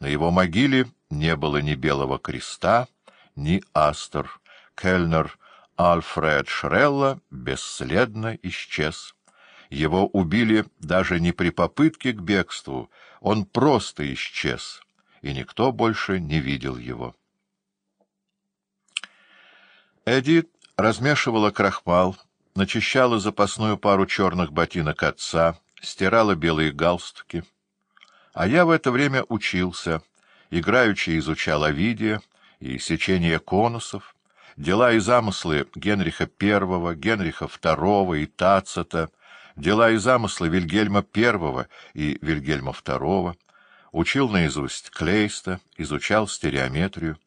На его могиле не было ни белого креста, ни астер. Кельнер Альфред Шрелла бесследно исчез. Его убили даже не при попытке к бегству, он просто исчез, и никто больше не видел его. Эдит размешивала крахмал, начищала запасную пару черных ботинок отца, стирала белые галстуки. А я в это время учился, играючи изучал Овидия и сечение конусов, дела и замыслы Генриха I, Генриха II и Тацета, дела и замыслы Вильгельма I и Вильгельма II, учил наизусть Клейста, изучал стереометрию.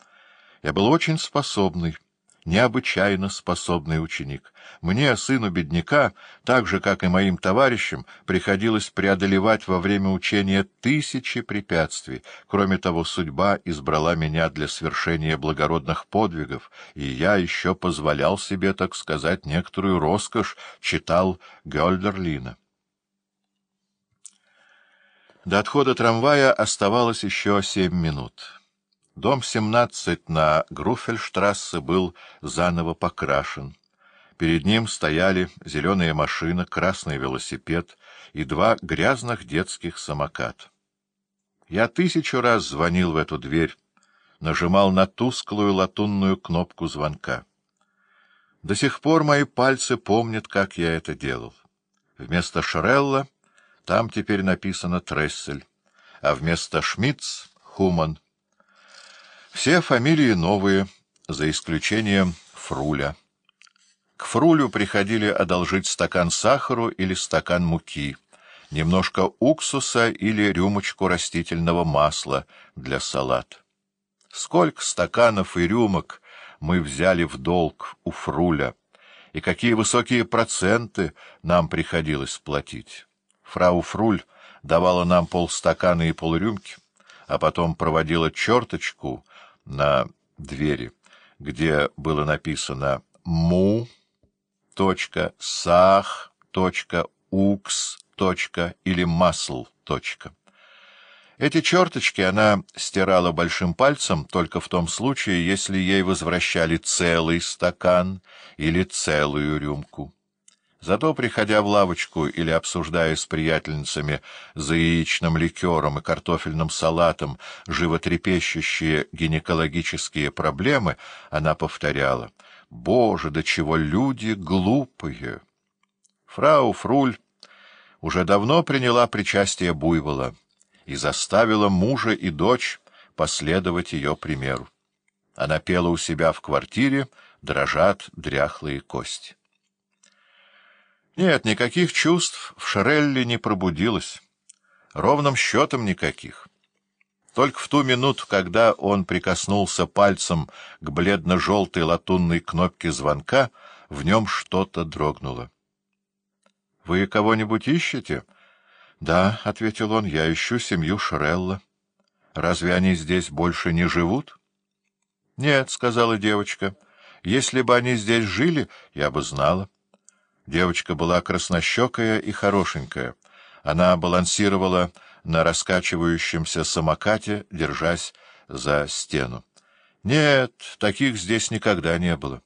Я был очень способный, необычайно способный ученик. Мне, сыну бедняка, так же, как и моим товарищам, приходилось преодолевать во время учения тысячи препятствий. Кроме того, судьба избрала меня для свершения благородных подвигов, и я еще позволял себе, так сказать, некоторую роскошь, читал Гёльдерлина. До отхода трамвая оставалось еще семь минут. Дом 17 на Груфельштрассе был заново покрашен. Перед ним стояли зеленая машина, красный велосипед и два грязных детских самоката. Я тысячу раз звонил в эту дверь, нажимал на тусклую латунную кнопку звонка. До сих пор мои пальцы помнят, как я это делал. Вместо Шрелла там теперь написано Трессель, а вместо Шмидц — Хуман. Все фамилии новые, за исключением Фруля. К Фрулю приходили одолжить стакан сахару или стакан муки, немножко уксуса или рюмочку растительного масла для салата. Сколько стаканов и рюмок мы взяли в долг у Фруля, и какие высокие проценты нам приходилось платить. Фрау Фруль давала нам полстакана и полрюмки, а потом проводила черточку на двери, где было написано «му», «сах», «укс», или «масл». Эти черточки она стирала большим пальцем только в том случае, если ей возвращали целый стакан или целую рюмку. Зато, приходя в лавочку или обсуждая с приятельницами за яичным ликером и картофельным салатом животрепещущие гинекологические проблемы, она повторяла «Боже, до чего люди глупые!» Фрау Фруль уже давно приняла причастие буйвола и заставила мужа и дочь последовать ее примеру. Она пела у себя в квартире, дрожат дряхлые кости. Нет, никаких чувств в Шерелле не пробудилось. Ровным счетом никаких. Только в ту минуту, когда он прикоснулся пальцем к бледно-желтой латунной кнопке звонка, в нем что-то дрогнуло. — Вы кого-нибудь ищете? — Да, — ответил он, — я ищу семью Шрелла. — Разве они здесь больше не живут? — Нет, — сказала девочка, — если бы они здесь жили, я бы знала. Девочка была краснощекая и хорошенькая. Она балансировала на раскачивающемся самокате, держась за стену. Нет, таких здесь никогда не было.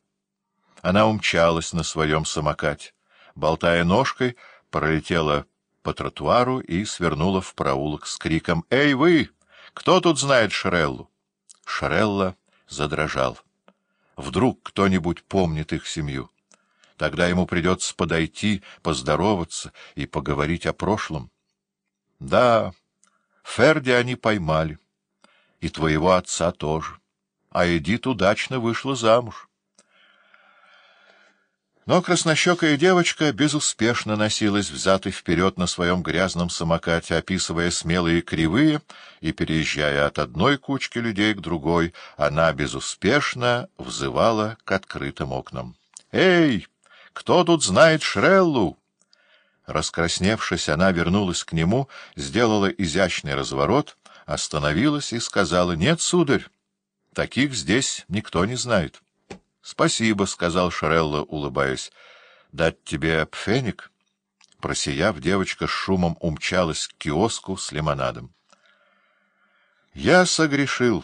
Она умчалась на своем самокате. Болтая ножкой, пролетела по тротуару и свернула в проулок с криком «Эй, вы! Кто тут знает Шреллу?» Шрелла задрожал. Вдруг кто-нибудь помнит их семью. Тогда ему придется подойти, поздороваться и поговорить о прошлом. Да, Ферди они поймали, и твоего отца тоже, а Эдит удачно вышла замуж. Но краснощекая девочка безуспешно носилась взад и вперед на своем грязном самокате, описывая смелые кривые, и, переезжая от одной кучки людей к другой, она безуспешно взывала к открытым окнам. «Эй!» Кто тут знает Шреллу? Раскрасневшись, она вернулась к нему, сделала изящный разворот, остановилась и сказала, — Нет, сударь, таких здесь никто не знает. — Спасибо, — сказал Шрелла, улыбаясь. — Дать тебе пфеник? Просияв, девочка с шумом умчалась к киоску с лимонадом. Я согрешил.